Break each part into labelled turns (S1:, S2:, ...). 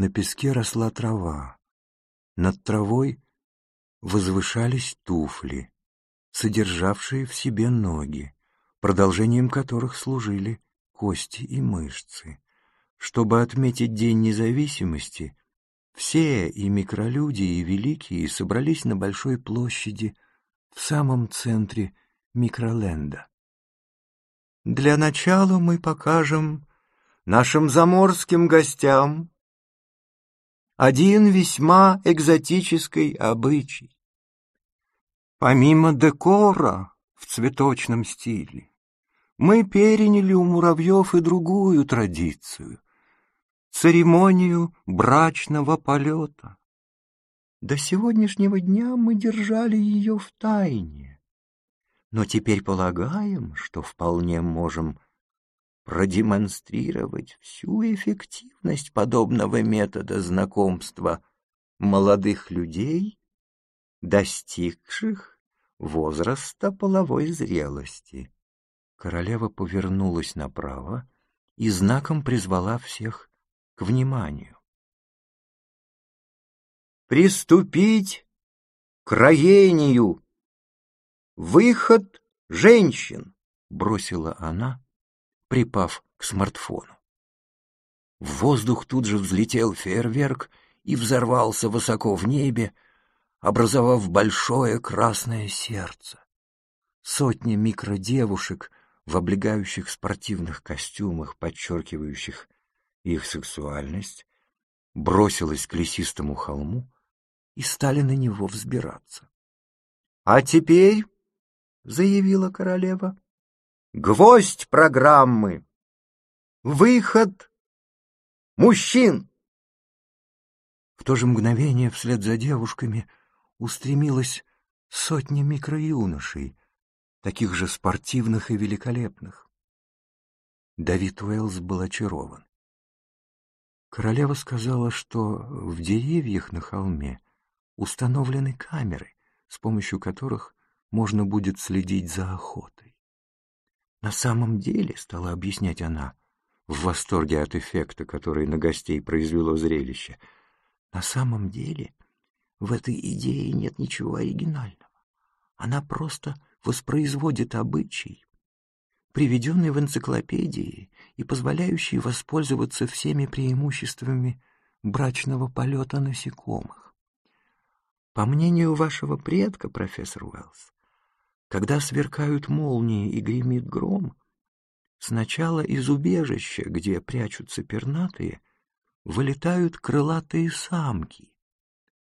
S1: На песке росла трава. Над травой возвышались туфли, содержавшие в себе ноги, продолжением которых служили кости и мышцы. Чтобы отметить День независимости, все и микролюди, и великие собрались на большой площади в самом центре микроленда. Для начала мы покажем нашим заморским гостям один весьма экзотический обычай. Помимо декора в цветочном стиле, мы переняли у муравьев и другую традицию — церемонию брачного полета. До сегодняшнего дня мы держали ее в тайне, но теперь полагаем, что вполне можем продемонстрировать всю эффективность подобного метода знакомства молодых людей, достигших возраста половой зрелости. Королева повернулась направо и знаком призвала всех к вниманию. «Приступить к роению! Выход женщин!» — бросила она, припав к смартфону. В воздух тут же взлетел фейерверк и взорвался высоко в небе, образовав большое красное сердце. Сотни микродевушек в облегающих спортивных костюмах, подчеркивающих их сексуальность, бросилась к лесистому холму и стали на него взбираться. — А теперь, — заявила королева, Гвоздь программы. Выход мужчин. В то же мгновение вслед за девушками устремилась сотня микроюношей, таких же спортивных и великолепных. Давид Уэллс был очарован. Королева сказала, что в деревьях на холме установлены камеры, с помощью которых можно будет следить за охотой. На самом деле, стала объяснять она, в восторге от эффекта, который на гостей произвело зрелище, на самом деле в этой идее нет ничего оригинального. Она просто воспроизводит обычай, приведенный в энциклопедии и позволяющий воспользоваться всеми преимуществами брачного полета насекомых. По мнению вашего предка, профессор Уэллс, когда сверкают молнии и гремит гром, сначала из убежища, где прячутся пернатые, вылетают крылатые самки,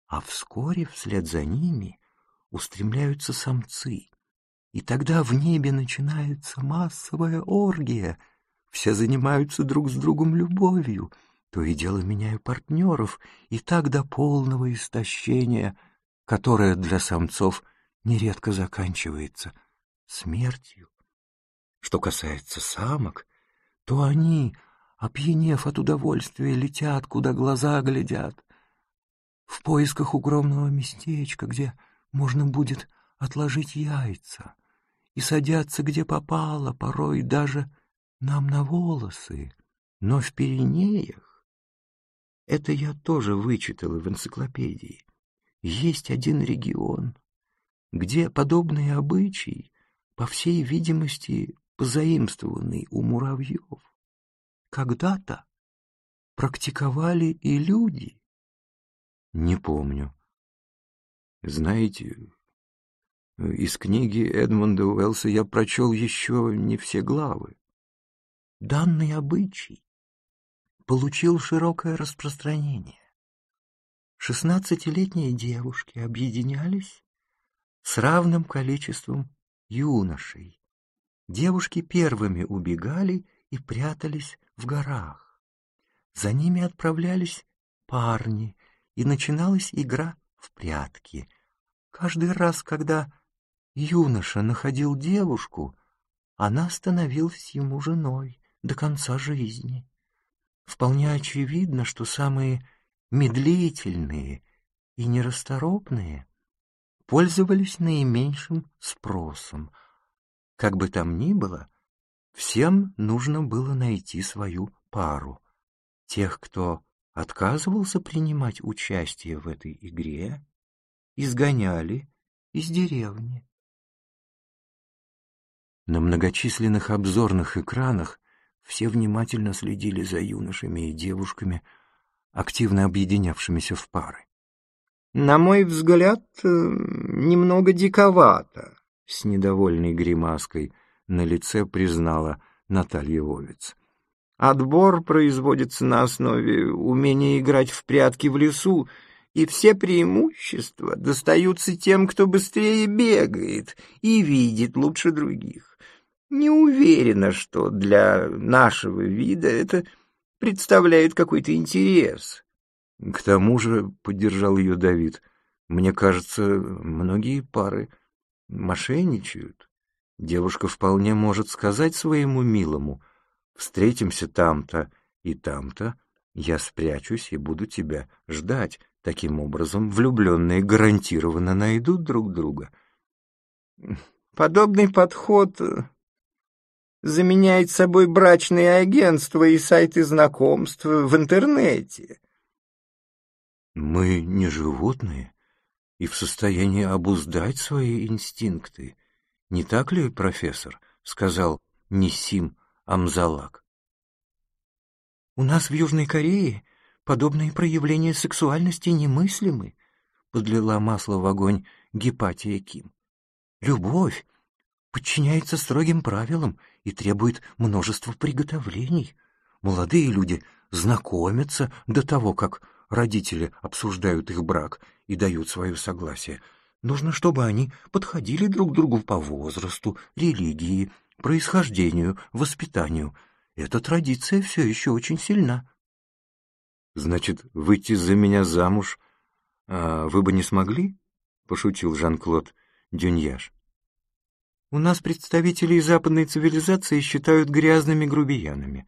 S1: а вскоре вслед за ними устремляются самцы. И тогда в небе начинается массовая оргия, все занимаются друг с другом любовью, то и дело меняя партнеров, и так до полного истощения, которое для самцов — нередко заканчивается смертью. Что касается самок, то они, опьянев от удовольствия, летят, куда глаза глядят, в поисках укромного местечка, где можно будет отложить яйца, и садятся где попало, порой даже нам на волосы. Но в Пиренеях, это я тоже вычитала в энциклопедии, есть один регион, где подобные обычаи, по всей видимости, позаимствованные у муравьев, когда-то практиковали и люди. Не помню. Знаете, из книги Эдмунда Уэллса я прочел еще не все главы. Данный обычай получил широкое распространение. Шестнадцатилетние девушки объединялись с равным количеством юношей. Девушки первыми убегали и прятались в горах. За ними отправлялись парни, и начиналась игра в прятки. Каждый раз, когда юноша находил девушку, она становилась ему женой до конца жизни. Вполне очевидно, что самые медлительные и нерасторопные пользовались наименьшим спросом. Как бы там ни было, всем нужно было найти свою пару. Тех, кто отказывался принимать участие в этой игре, изгоняли из деревни. На многочисленных обзорных экранах все внимательно следили за юношами и девушками, активно объединявшимися в пары.
S2: «На мой взгляд, э, немного диковато», — с недовольной гримаской на лице признала Наталья Овец. «Отбор производится на основе умения играть в прятки в лесу, и все преимущества достаются тем, кто быстрее бегает и видит лучше других. Не уверена, что для нашего вида это представляет какой-то интерес.
S1: К тому же, — поддержал ее Давид, — мне кажется, многие пары мошенничают. Девушка вполне может сказать своему милому, встретимся там-то и там-то, я спрячусь и буду тебя ждать. Таким образом, влюбленные гарантированно найдут друг друга.
S2: Подобный подход заменяет собой брачные агентства и сайты знакомств в интернете.
S1: Мы не животные и в состоянии обуздать свои инстинкты. Не так ли, профессор? — сказал Нисим Амзалак.
S3: У нас в Южной Корее подобные проявления сексуальности немыслимы, — подлила масло в огонь Гепатия Ким. Любовь подчиняется строгим правилам и требует множества приготовлений. Молодые люди знакомятся до того, как родители обсуждают их брак и дают свое согласие. Нужно, чтобы они подходили друг другу по возрасту, религии, происхождению, воспитанию. Эта традиция все еще очень сильна.
S1: «Значит, выйти за меня замуж а вы бы не смогли?» — пошутил Жан-Клод Дюньяш.
S3: У нас представителей западной цивилизации считают грязными грубиянами.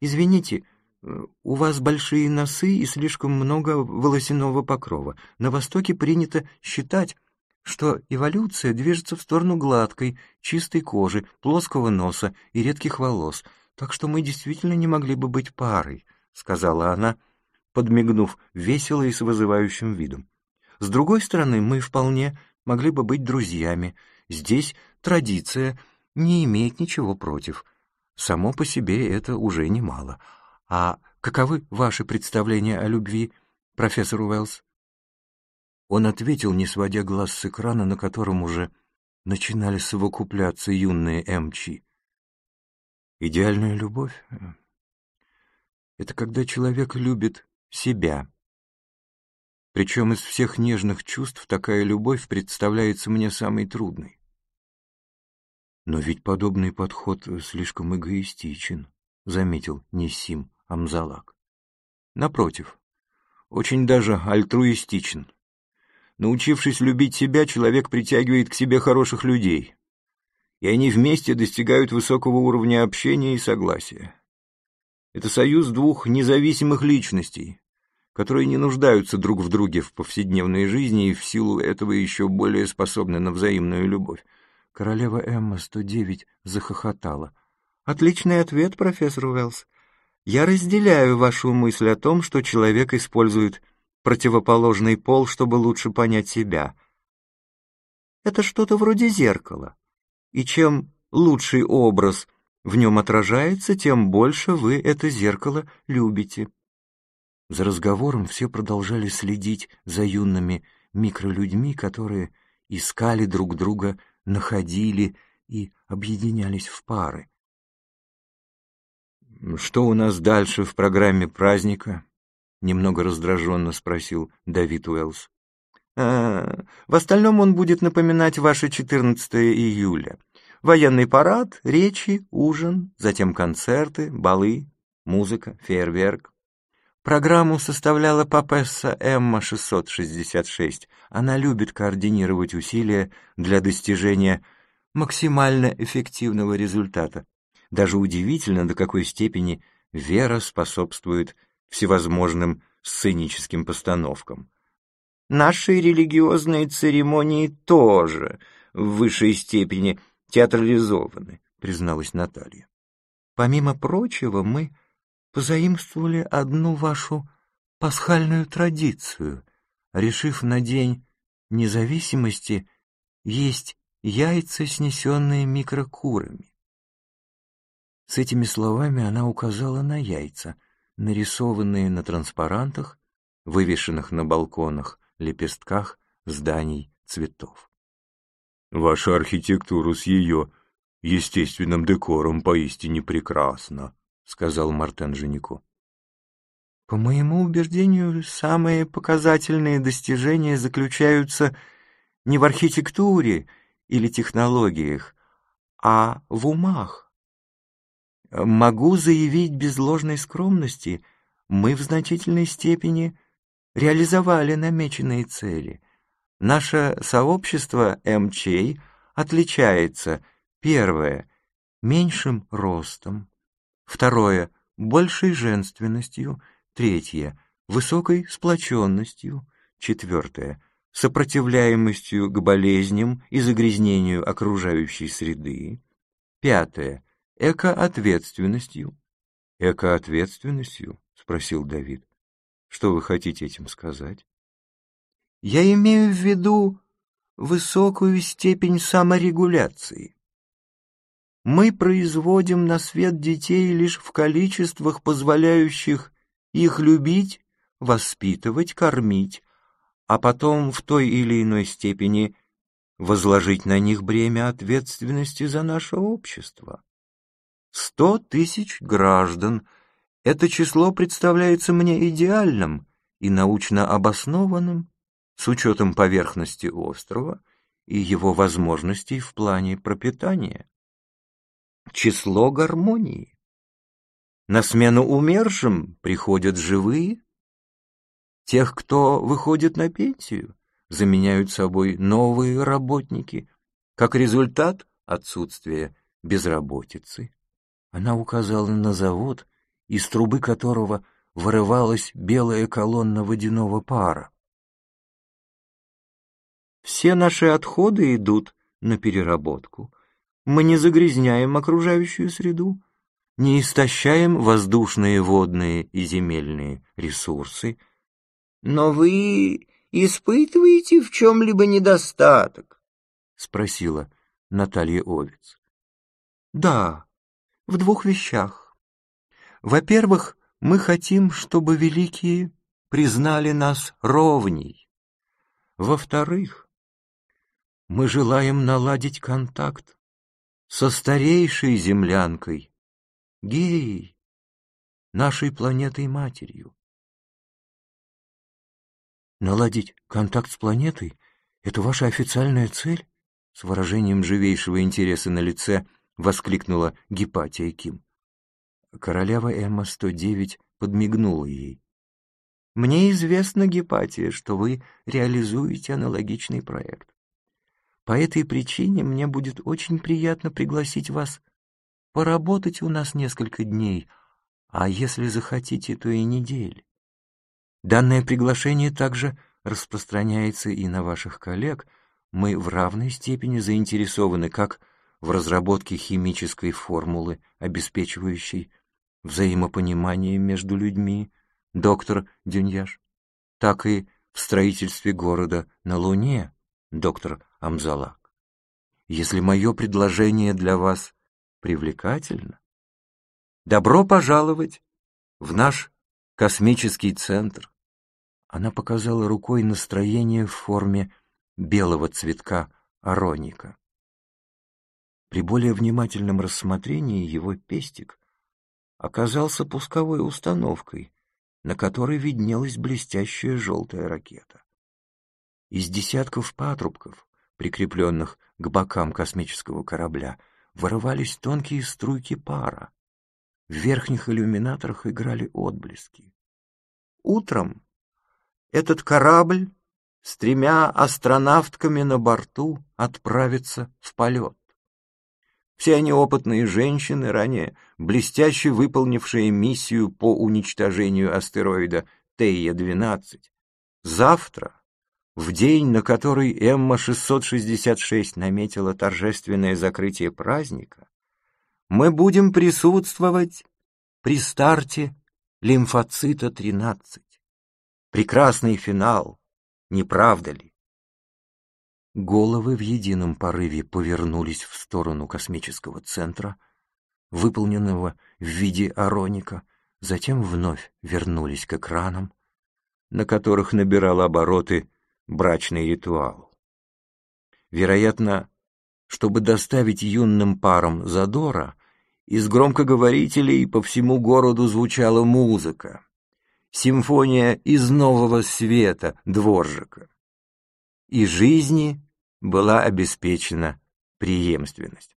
S3: Извините, у вас большие носы и слишком много волосяного покрова. На Востоке принято считать, что эволюция движется в сторону гладкой, чистой кожи, плоского носа и редких волос, так что мы действительно не могли бы быть парой, — сказала она, подмигнув весело и с вызывающим видом. С другой стороны, мы вполне могли бы быть друзьями. Здесь традиция не имеет ничего против. Само по себе это уже немало. А каковы ваши представления о любви, профессор Уэллс? Он ответил, не сводя глаз с экрана, на котором уже начинали совокупляться юные МЧ. Идеальная любовь — это когда человек любит себя. Причем из всех нежных чувств такая любовь представляется мне самой трудной. Но ведь подобный подход слишком эгоистичен, заметил Нисим Амзалак. Напротив, очень даже альтруистичен. Научившись любить себя, человек притягивает к себе хороших людей, и они вместе достигают высокого уровня общения и согласия. Это союз двух независимых личностей, которые не нуждаются друг в друге в повседневной жизни и в силу этого еще более способны на взаимную любовь. Королева Эмма-109 захохотала.
S2: «Отличный ответ, профессор Уэллс. Я разделяю вашу мысль о том, что человек использует противоположный пол, чтобы лучше понять себя. Это что-то вроде зеркала. И чем лучший образ в нем отражается, тем больше вы это зеркало любите».
S1: За разговором все продолжали следить за юными микролюдьми, которые искали друг друга находили и объединялись в пары. «Что у нас дальше в программе праздника?» — немного раздраженно спросил Давид Уэллс.
S2: «А, «В остальном он будет напоминать ваше 14 июля. Военный парад, речи, ужин, затем концерты, балы, музыка, фейерверк. Программу составляла папесса Эмма-666. Она любит координировать усилия для достижения максимально эффективного результата. Даже удивительно, до какой степени вера способствует всевозможным сценическим постановкам. Наши религиозные церемонии тоже в высшей степени театрализованы, призналась Наталья. Помимо прочего, мы позаимствовали одну вашу
S3: пасхальную традицию, решив на День независимости есть яйца, снесенные микрокурами. С этими словами она указала на яйца, нарисованные на транспарантах, вывешенных на балконах, лепестках зданий цветов.
S1: «Ваша архитектура с ее естественным декором поистине прекрасна», — сказал Мартен женику.
S3: По моему убеждению, самые показательные достижения заключаются не в архитектуре или технологиях, а в умах. Могу заявить без ложной скромности, мы в значительной степени реализовали намеченные цели. Наше сообщество МЧ отличается, первое, меньшим ростом, второе, большей женственностью, Третье — высокой сплоченностью. Четвертое — сопротивляемостью к болезням и загрязнению окружающей среды. Пятое — экоответственностью.
S1: «Экоответственностью?» — спросил Давид. «Что вы хотите этим сказать?»
S3: «Я имею в виду высокую степень саморегуляции. Мы производим на свет детей лишь в количествах, позволяющих их любить, воспитывать, кормить, а потом в той или иной степени возложить на них бремя ответственности за наше общество. Сто тысяч граждан — это число представляется мне идеальным и научно обоснованным с учетом поверхности острова и его возможностей в плане пропитания. Число гармонии. На смену умершим приходят живые. Тех, кто выходит на пенсию, заменяют собой новые работники. Как результат — отсутствие безработицы. Она указала на завод, из трубы которого вырывалась белая колонна водяного пара. Все наши отходы идут на переработку. Мы не загрязняем окружающую среду, не истощаем воздушные, водные и земельные ресурсы.
S2: Но вы испытываете в чем-либо недостаток?
S3: — спросила Наталья Овец. — Да, в двух вещах. Во-первых, мы хотим, чтобы великие признали нас ровней. Во-вторых, мы желаем наладить контакт со старейшей землянкой, Геей, нашей планетой-матерью. Наладить контакт с планетой — это ваша официальная цель? С выражением живейшего интереса на лице воскликнула Гепатия Ким. Королева Эмма-109 подмигнула ей. «Мне известно, Гепатия, что вы реализуете аналогичный проект. По этой причине мне будет очень приятно пригласить вас поработать у нас несколько дней, а если захотите, то и недель. Данное приглашение также распространяется и на ваших коллег. Мы в равной степени заинтересованы как в разработке химической формулы, обеспечивающей взаимопонимание между людьми, доктор Дюньяш, так и в строительстве города на Луне, доктор Амзалак. Если мое предложение для вас привлекательно. Добро пожаловать в наш космический центр. Она показала рукой настроение в форме белого цветка ароника. При более внимательном рассмотрении его пестик оказался пусковой установкой, на которой виднелась блестящая желтая ракета. Из десятков патрубков, прикрепленных к бокам космического корабля, вырывались тонкие струйки пара. В верхних иллюминаторах играли отблески. Утром этот корабль с тремя астронавтками на борту отправится в полет. Все они опытные женщины, ранее блестяще выполнившие миссию по уничтожению астероида Тея-12. Завтра в день, на который Эмма-666 наметила торжественное закрытие праздника, мы будем присутствовать при старте лимфоцита-13.
S1: Прекрасный финал, не правда ли?
S2: Головы в едином порыве повернулись в сторону космического центра, выполненного в виде ароника, затем вновь вернулись к экранам, на которых набирал обороты брачный ритуал. Вероятно, чтобы доставить юным парам задора, из громкоговорителей по всему городу звучала музыка, симфония из нового света Дворжика. И жизни была обеспечена преемственность.